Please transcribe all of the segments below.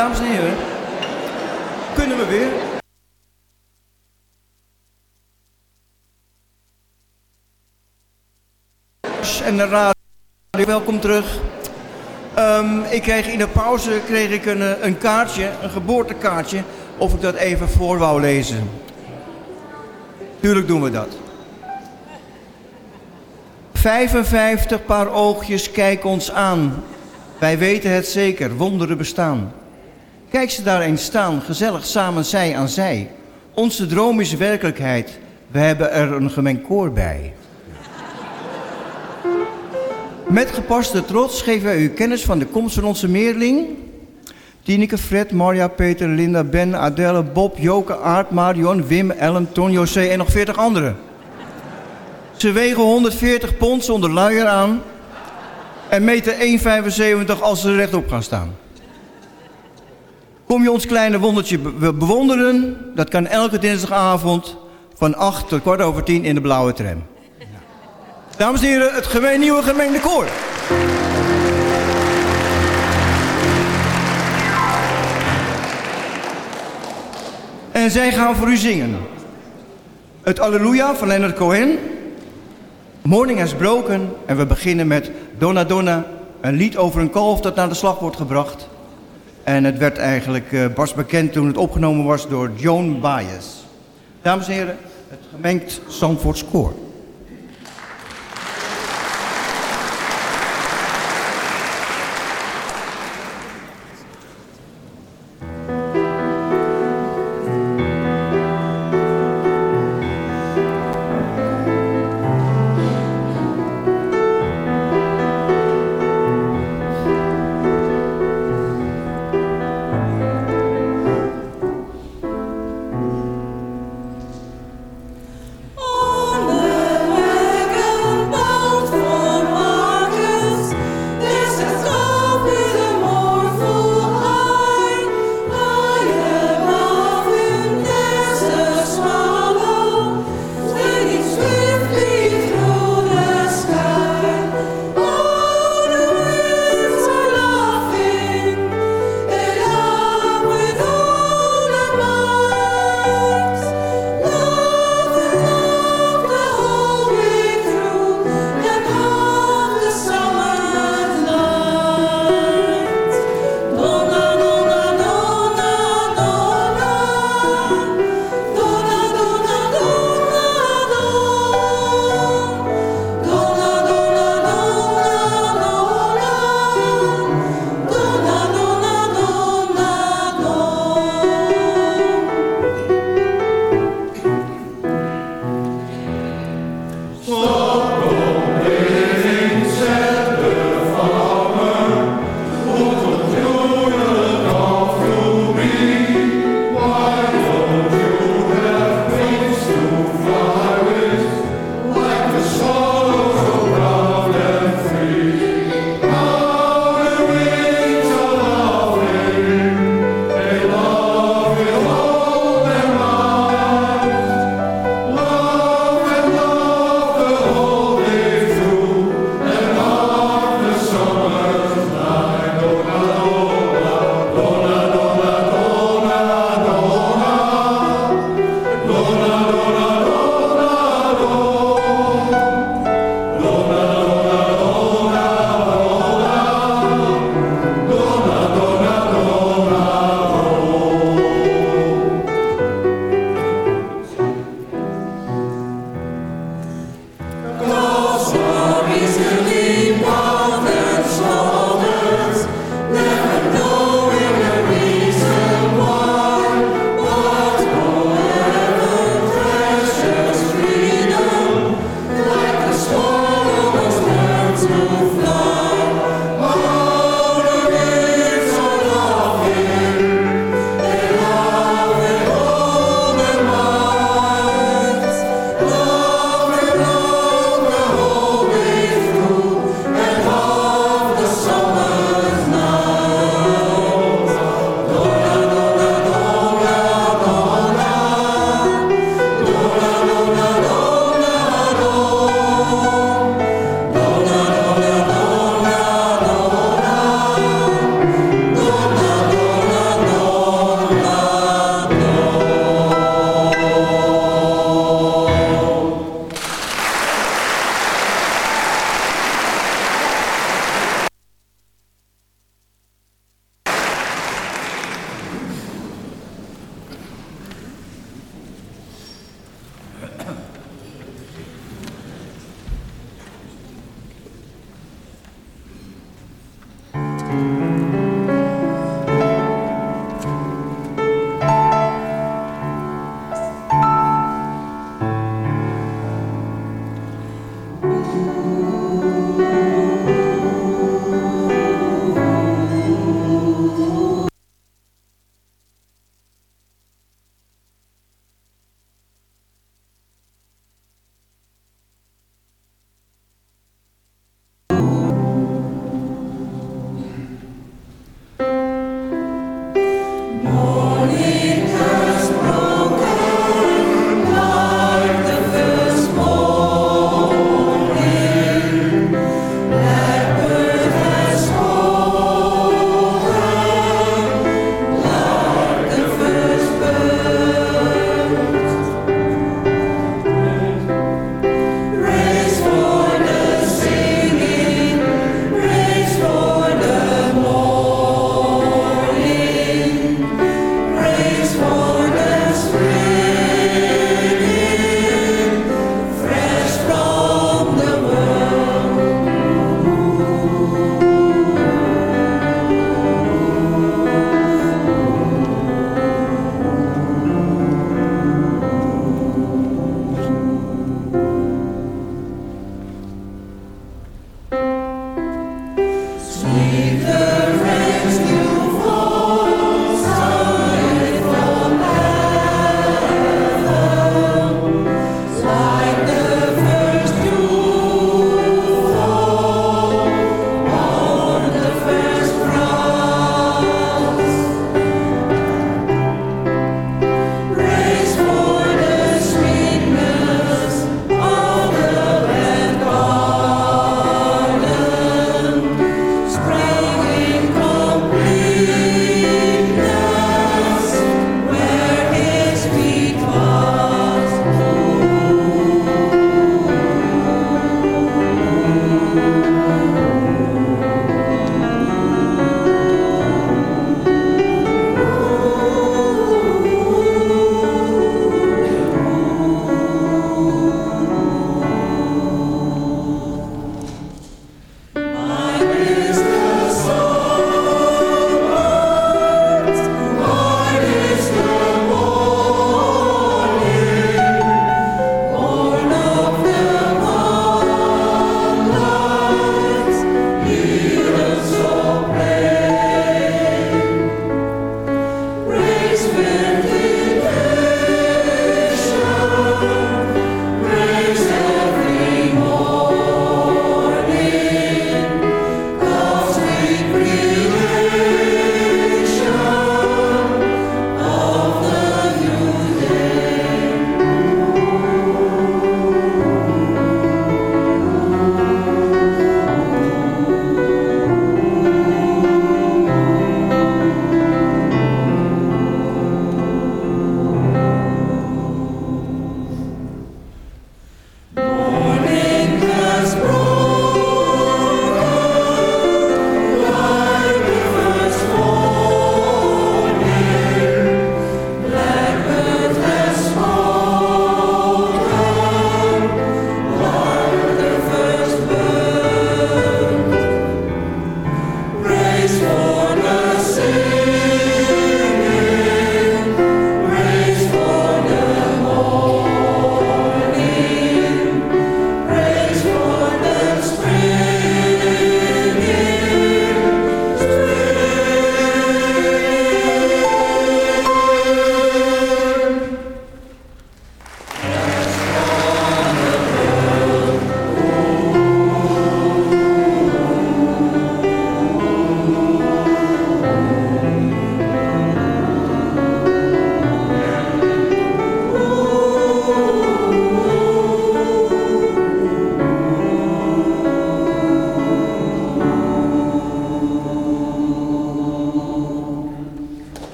Dames en heren, kunnen we weer? En de radio, welkom terug. Ehm, ik kreeg in de pauze kreeg ik een, eh, een kaartje, een geboortekaartje, of ik dat even voor wou lezen. Tuurlijk doen we dat. 55 paar oogjes kijken ons aan. Wij weten het zeker, wonderen bestaan. Kijk ze daar eens staan, gezellig samen zij aan zij. Onze droom is werkelijkheid. We hebben er een gemengd koor bij. Met gepaste trots geven wij u kennis van de komst van onze meerling. Tineke, Fred, Marja, Peter, Linda, Ben, Adelle, Bob, Joke, Aart, Marion, Wim, Ellen, Ton, José en nog 40 anderen. Ze wegen 140 pond zonder luier aan en meten 1,75 als ze rechtop gaan staan. Kom je ons kleine wondertje bewonderen? Dat kan elke dinsdagavond van 8 tot kwart over 10 in de blauwe tram. Dames en heren, het gemeen, nieuwe gemengde koor. En zij gaan voor u zingen. Het Alleluia van Leonard Cohen. Morning has broken. En we beginnen met Donna Donna. Een lied over een kalf dat naar de slag wordt gebracht. En het werd eigenlijk pas bekend toen het opgenomen was door Joan Baez. Dames en heren, het gemengd Zandvoorts koor.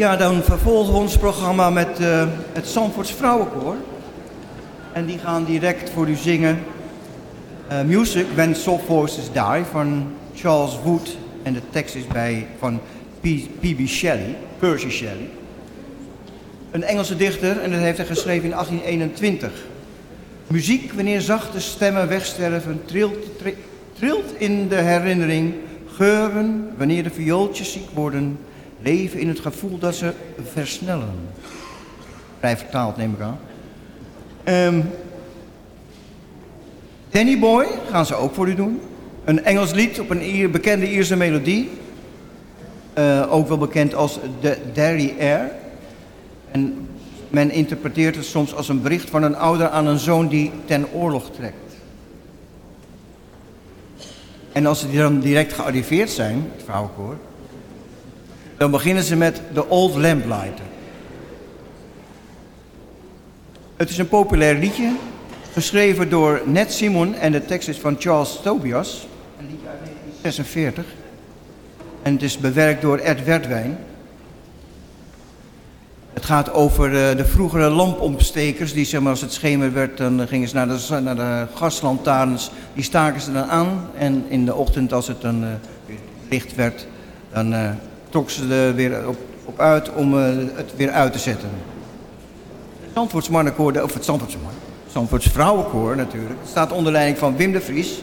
Ja, dan vervolgen we ons programma met uh, het Zandvoorts Vrouwenkoor. En die gaan direct voor u zingen uh, Music When Soft Voices Die van Charles Wood. En de tekst is bij van P.B. Shelley, Percy Shelley. Een Engelse dichter en dat heeft hij geschreven in 1821. Muziek, wanneer zachte stemmen wegsterven, trilt, trilt in de herinnering. Geuren, wanneer de viooltjes ziek worden, leven in het gevoel dat ze versnellen. Vrij vertaald neem ik aan. Um, Danny Boy gaan ze ook voor u doen. Een Engels lied op een bekende Ierse melodie. Uh, ook wel bekend als de Derry Air. En men interpreteert het soms als een bericht van een ouder aan een zoon die ten oorlog trekt. En als ze dan direct gearriveerd zijn, het vrouwenkoor, dan beginnen ze met The Old Lamplighter. Het is een populair liedje, geschreven door Ned Simon en de tekst is van Charles Tobias. Een liedje uit 1946. En het is bewerkt door Ed Wertwijn. Het gaat over uh, de vroegere lampompstekers. Die zeg maar, als het schemer werd, dan gingen ze naar de, naar de gaslantaarns. Die staken ze dan aan. En in de ochtend, als het dan uh, licht werd, dan uh, trok ze er weer op, op uit om het weer uit te zetten. Het Zandvoorts mannenkoor, of het Zandvoorts vrouwenkoor natuurlijk. Staat onder leiding van Wim de Vries.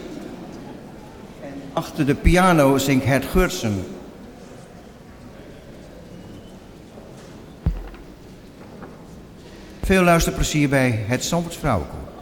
En achter de piano zingt Hert Geurtsen. Veel luisterplezier bij het Zandvoorts Vrouwenkoor.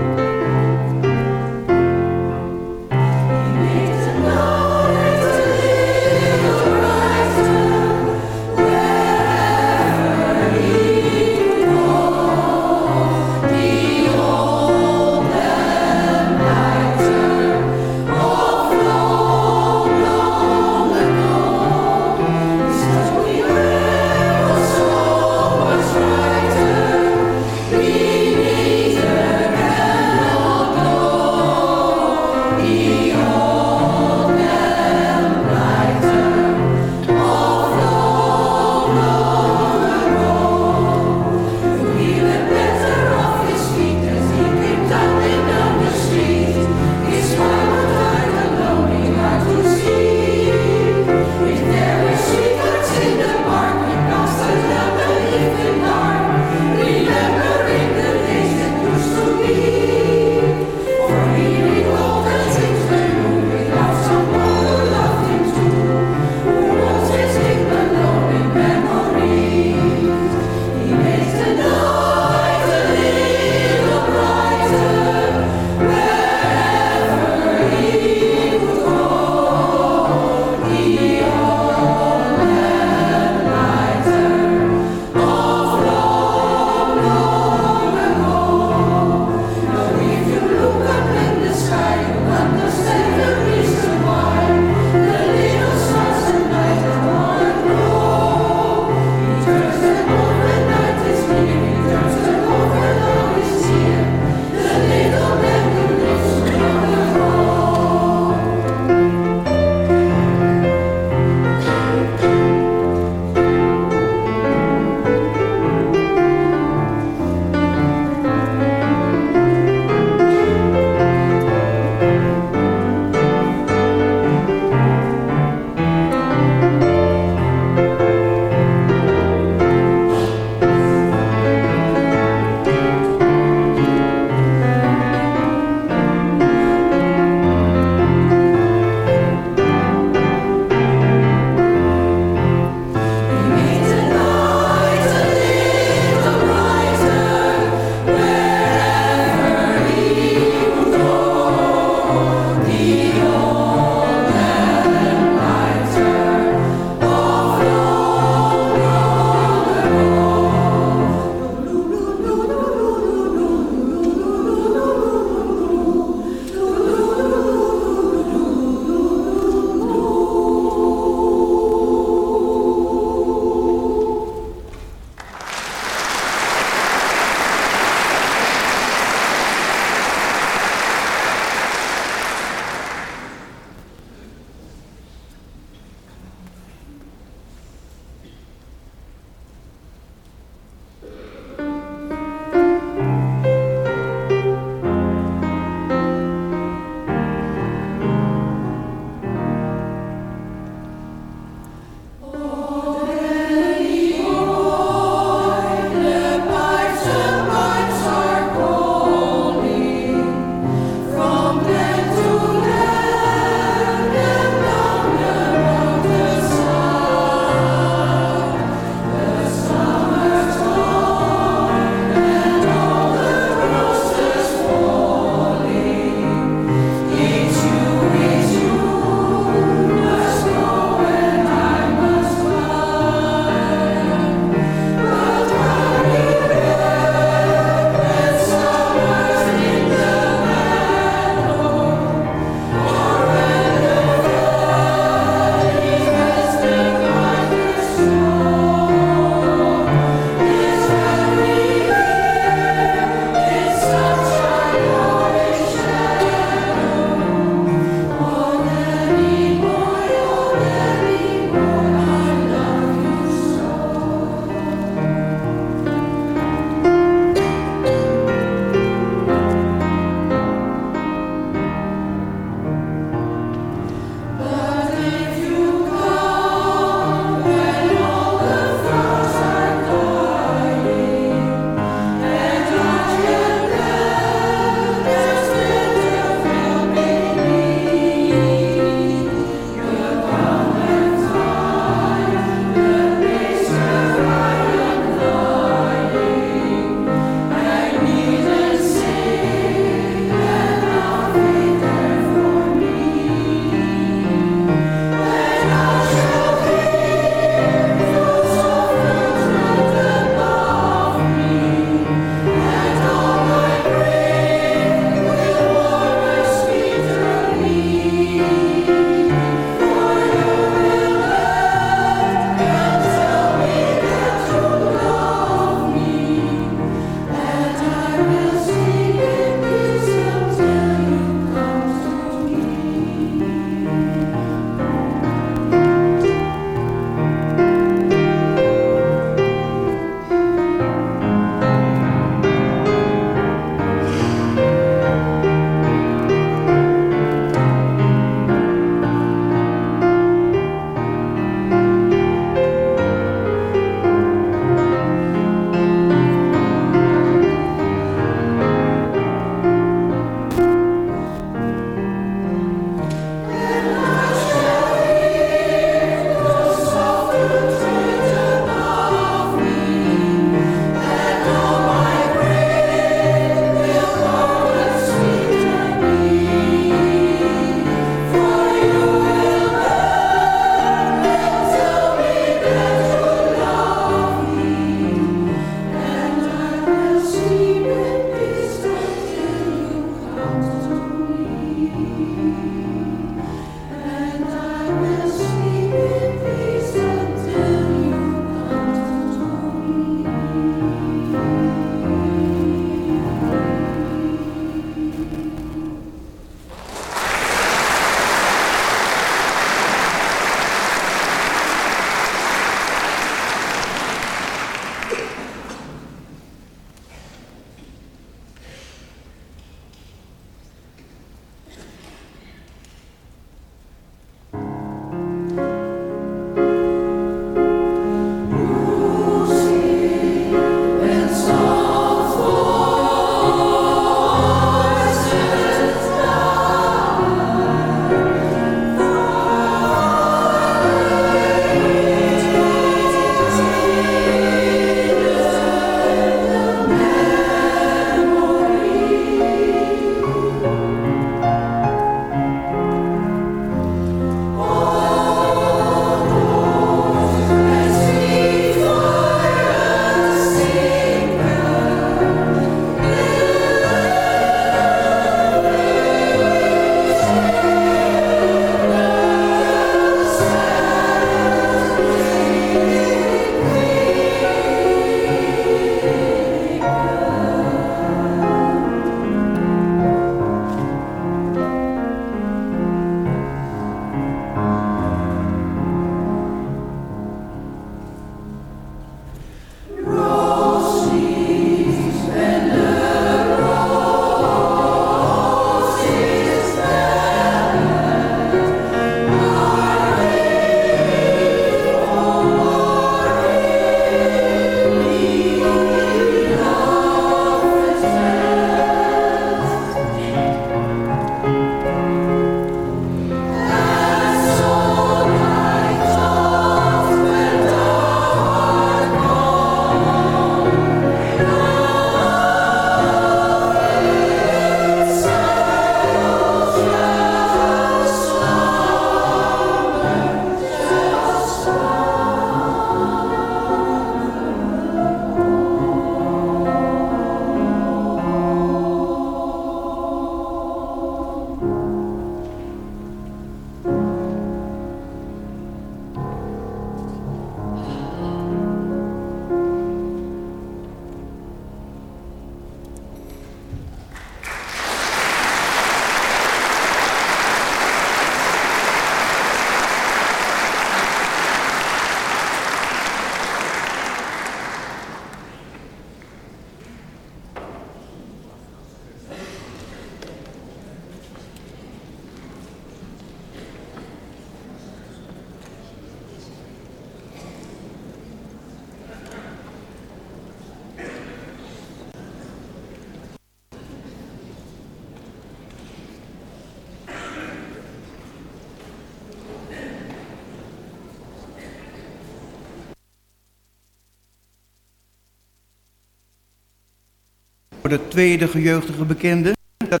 De tweede gejeugdige bekende. Dat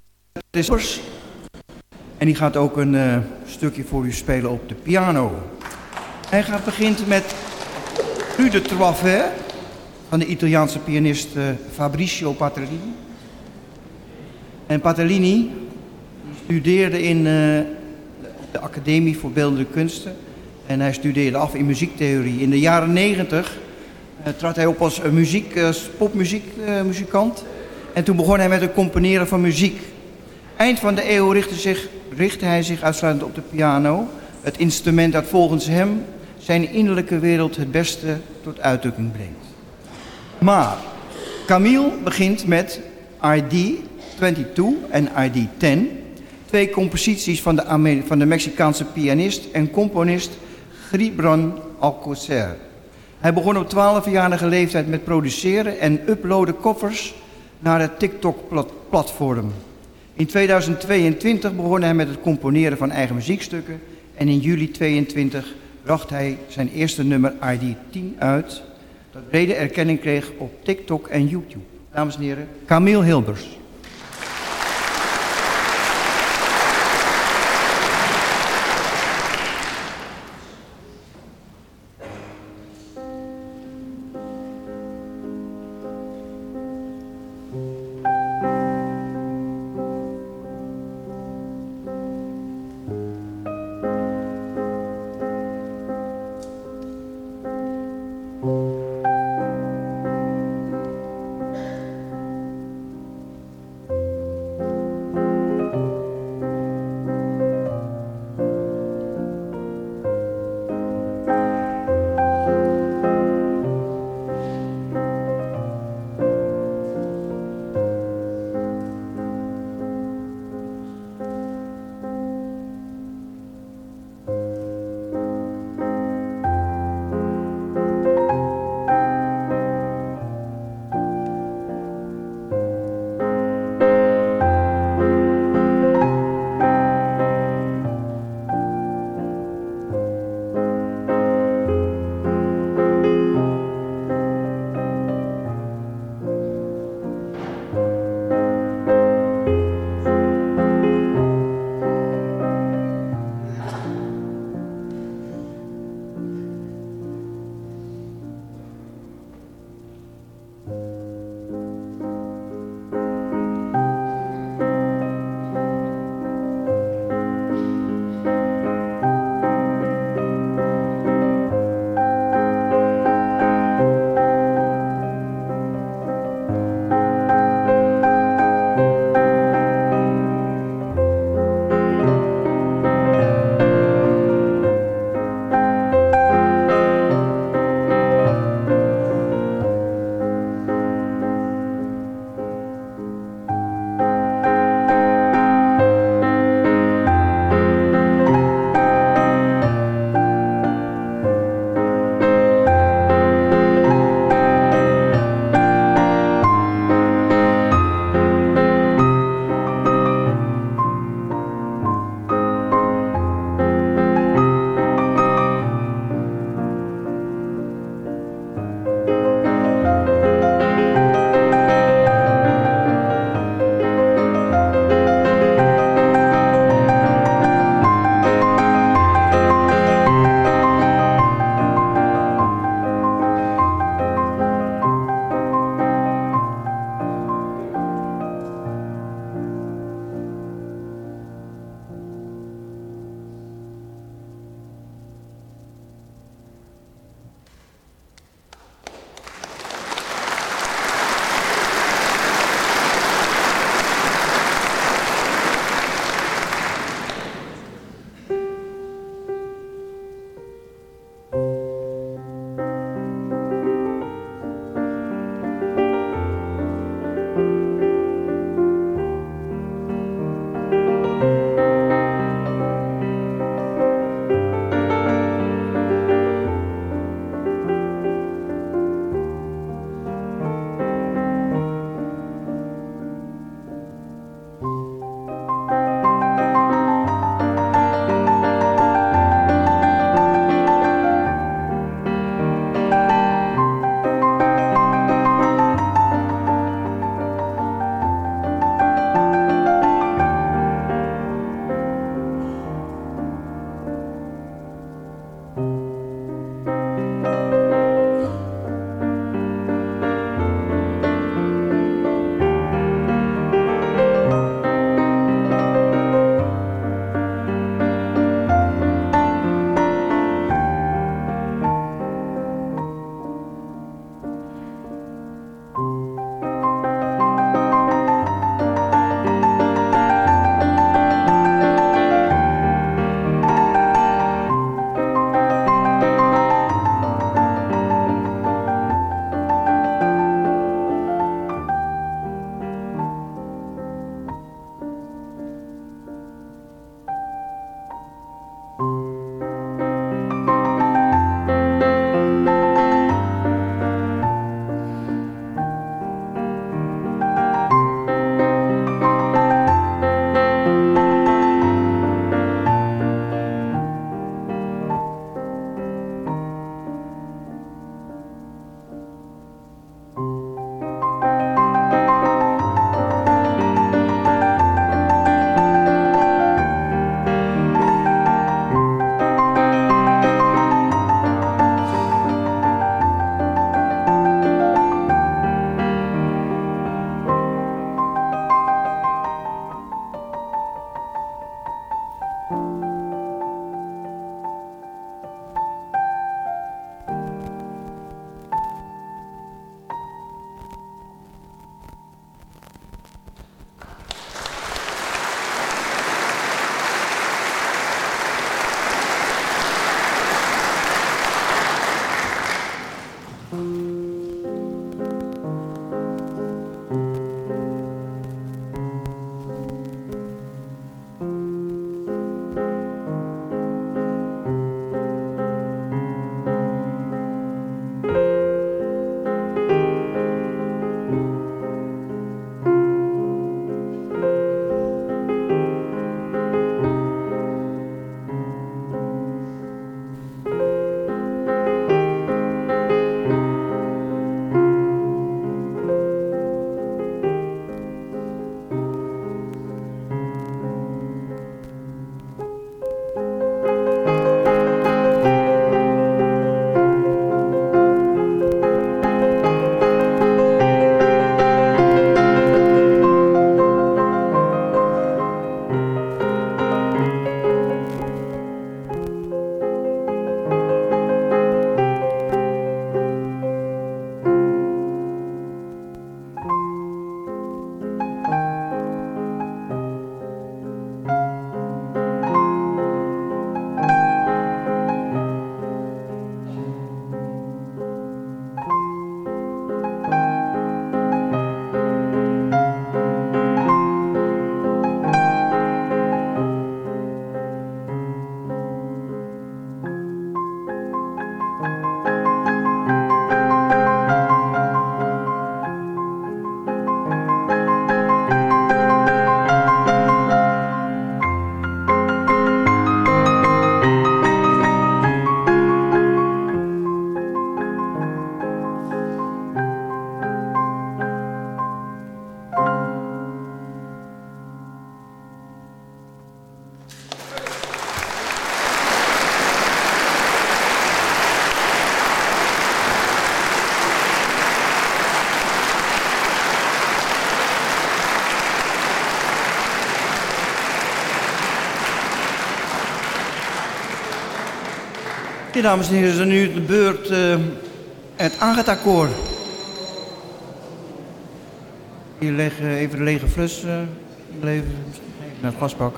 is En die gaat ook een uh, stukje voor u spelen op de piano. Hij gaat begint met U de Troifet van de Italiaanse pianist uh, Fabricio Patrellini. En Patrellini studeerde in uh, de Academie voor Beeldende Kunsten. En hij studeerde af in muziektheorie. In de jaren negentig trad hij op als muziek, popmuziekmuzikant. En toen begon hij met het componeren van muziek. Eind van de eeuw richtte, zich, richtte hij zich uitsluitend op de piano. Het instrument dat volgens hem zijn innerlijke wereld het beste tot uitdrukking brengt. Maar Camille begint met ID 22 en ID 10, twee composities van de, van de Mexicaanse pianist en componist Gibran Alcocer. Hij begon op 12-jarige leeftijd met produceren en uploaden koffers naar het TikTok-platform. In 2022 begon hij met het componeren van eigen muziekstukken en in juli 2022 bracht hij zijn eerste nummer ID 10 uit, dat brede erkenning kreeg op TikTok en YouTube. Dames en heren, Camille Hilbers. Dames en heren, is nu de beurt uh, het Agatha-koor. Hier leggen even de lege flus uh, even naar het gasbak.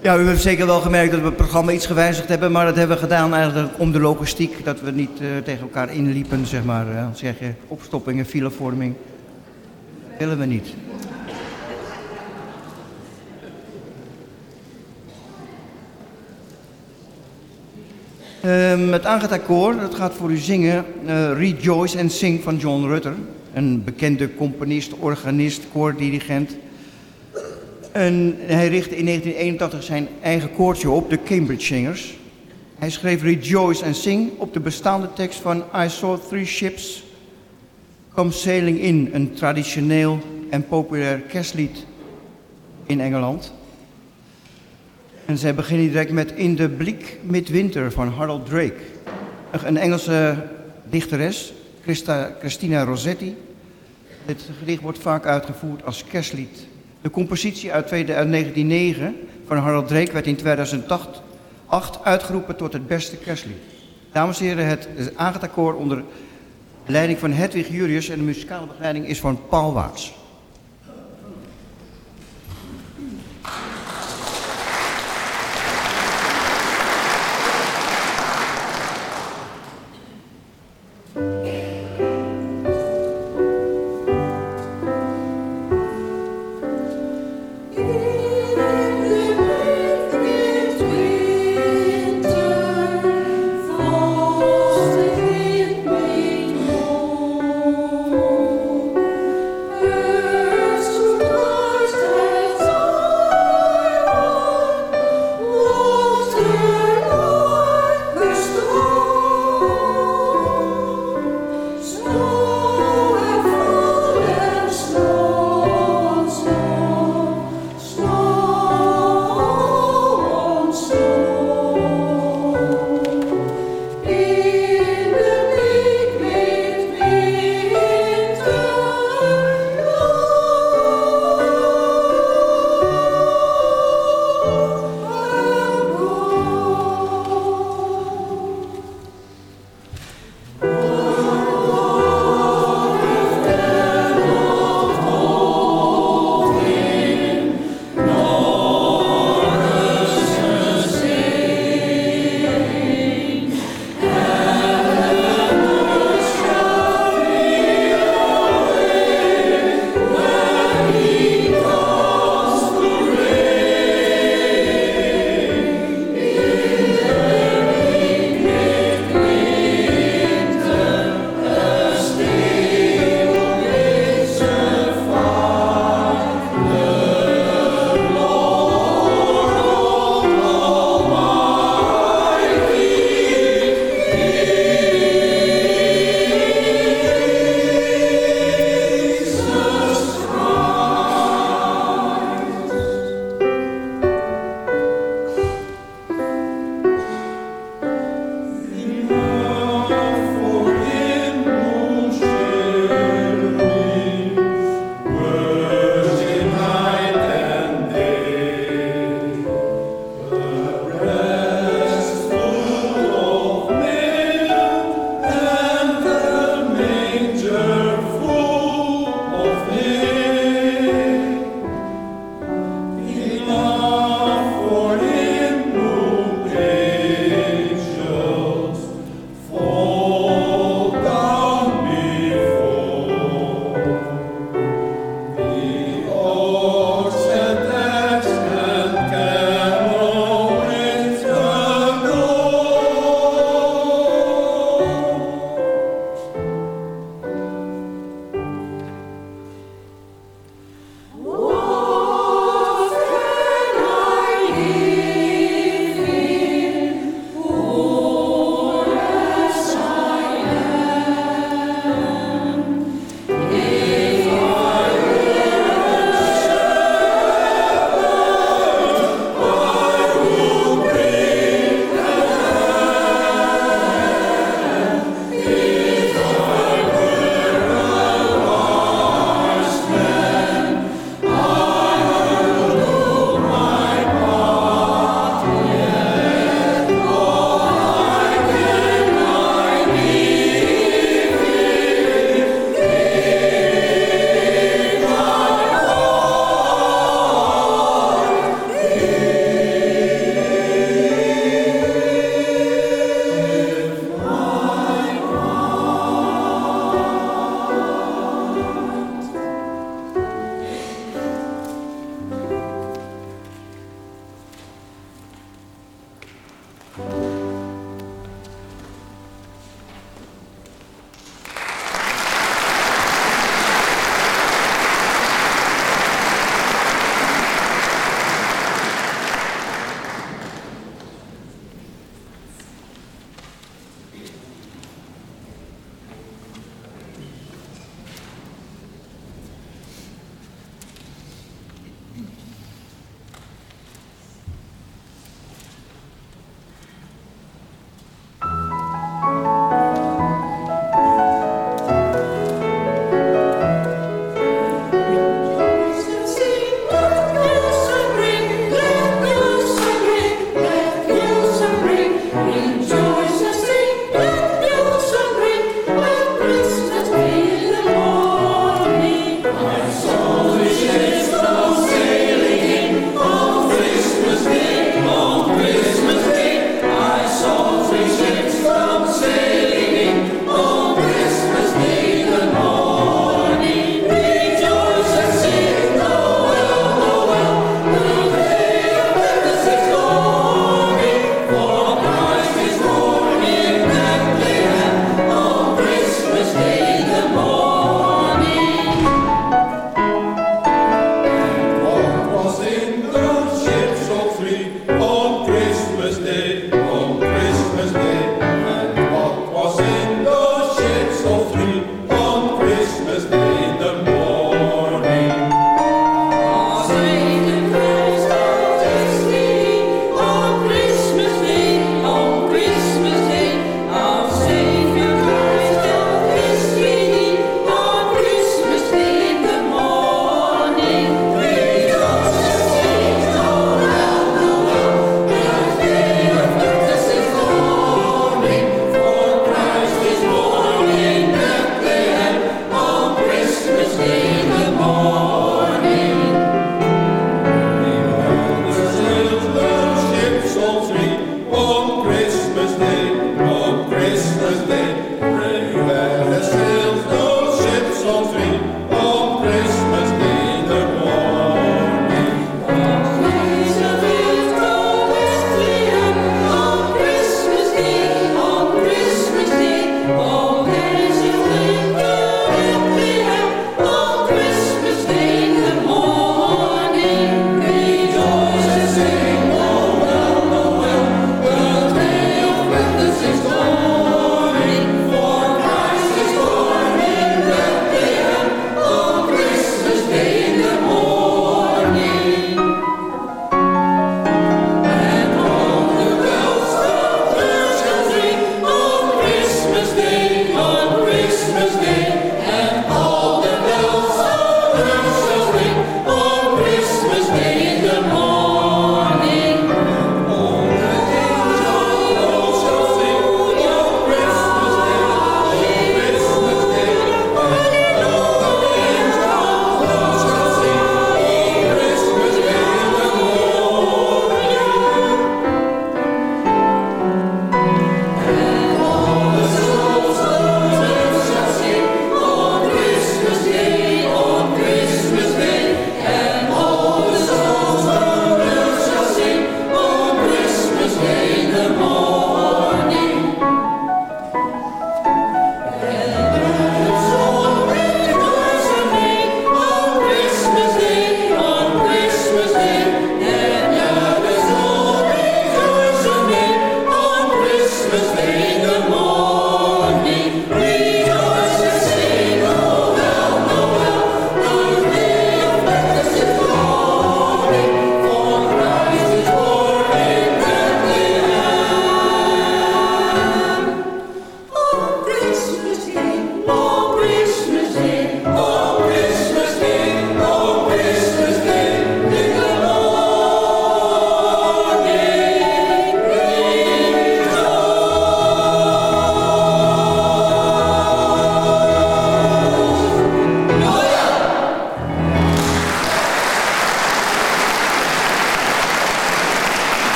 Ja, u heeft zeker wel gemerkt dat we het programma iets gewijzigd hebben, maar dat hebben we gedaan eigenlijk om de logistiek, dat we niet tegen elkaar inliepen, zeg maar. Zeg je, opstoppingen, filevorming. Dat willen we niet. Um, het Agatha-koor, dat gaat voor u zingen uh, Rejoice and Sing van John Rutter. Een bekende componist, organist, koordirigent. En hij richtte in 1981 zijn eigen koortje op, de Cambridge Singers. Hij schreef Rejoice and Sing op de bestaande tekst van I Saw Three Ships Come Sailing In, een traditioneel en populair kerstlied in Engeland. En zij beginnen direct met In the Bleak Midwinter van Harold Drake. Een Engelse dichteres, Christa, Christina Rossetti. Dit gedicht wordt vaak uitgevoerd als kerstlied. De compositie uit 1909 van Harold Drake werd in 2008 uitgeroepen tot het beste kerstlied. Dames en heren, het Agatha-koor onder leiding van Hedwig Jurius en de muzikale begeleiding is van Paul Waats.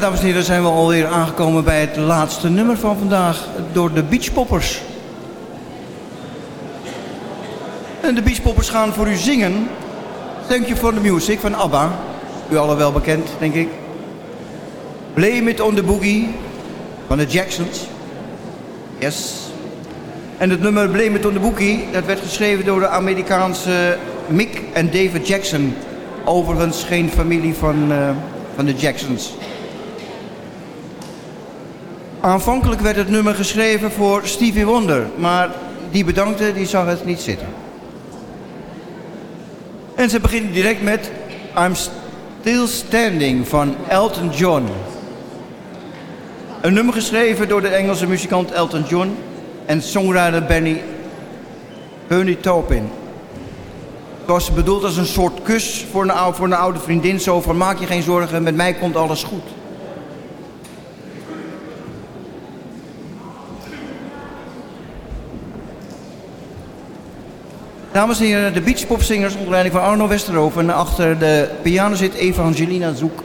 Dames en heren, zijn we alweer aangekomen bij het laatste nummer van vandaag door de Beachpoppers. En de Beachpoppers gaan voor u zingen Thank You For The Music van ABBA. U allen wel bekend, denk ik. Blame It On The Boogie van de Jacksons. Yes. En het nummer Blame It On The Boogie, dat werd geschreven door de Amerikaanse Mick en David Jackson. Overigens geen familie van, uh, van de Jacksons. Aanvankelijk werd het nummer geschreven voor Stevie Wonder, maar die bedankte, die zag het niet zitten. En ze beginnen direct met I'm Still Standing van Elton John. Een nummer geschreven door de Engelse muzikant Elton John en songwriter Benny Bernie Taupin. Het was bedoeld als een soort kus voor een, voor een oude vriendin. Zo van maak je geen zorgen, met mij komt alles goed. Dames en heren, de beachpopzingers onder leiding van Arno Westerhoven. En achter de piano zit Evangelina Zoek.